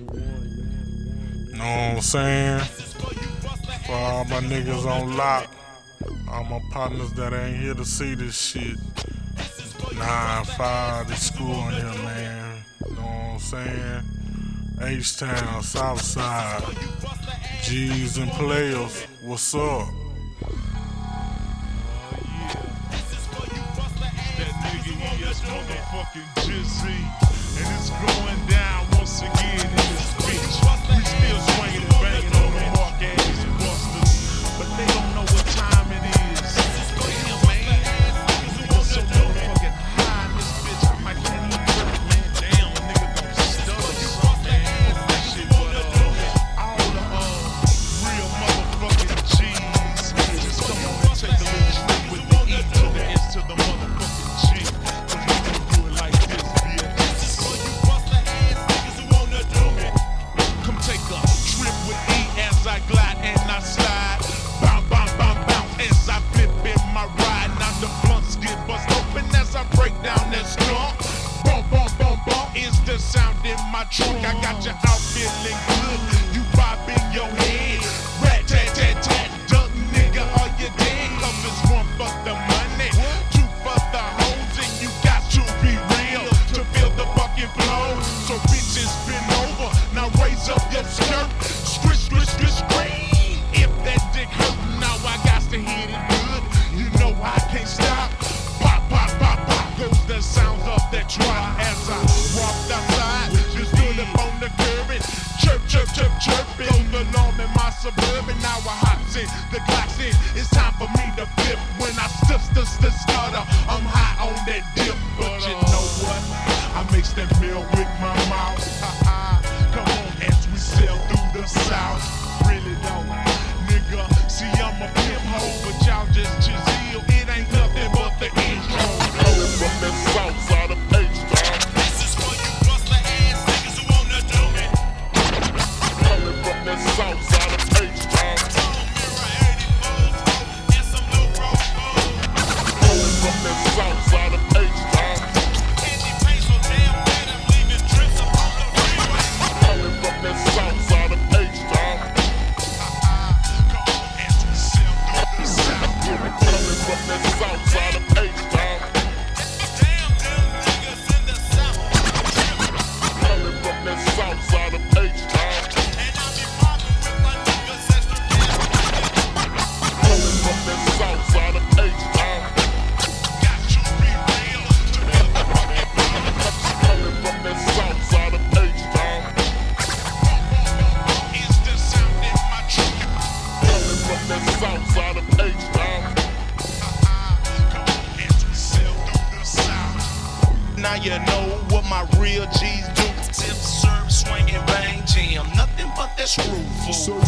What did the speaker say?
Know what I'm saying? For all my niggas on lock, all my partners that ain't here to see this shit. Nine five, this school in here, man. Know what I'm saying? H Town, Southside, G's and players, what's up? Motherfucking Jizzy. And it's going down once again in this bitch. Trunk. I got you out feeling good. You bobbing your head. Rat, tat, tat, tat. Duck, nigga, are you dead? Cause it's one for the money, two for the hoes, and you got to be real to feel the fucking flow. So bitches bend over, now raise up your skirt. Squish, squish, squish, scream. If that dick hurt, now I got to hit it good. You know I can't stop. Pop, pop, pop, pop goes the sounds of that trot as I walked outside. Chirp, chirp, chirp, chirp. On the alarm in my suburban, now I hops in, the Glocks in. It's time for me to flip. When I stuff, stuff, stuff, stutter, I'm high on that dip. But you know what? I mix that meal with my mouth. Come on, as we sail through the south. Really though, the sauce. You know what my real G's do. Tip, serve, swing, and bang, jam. Nothing but that screw fool.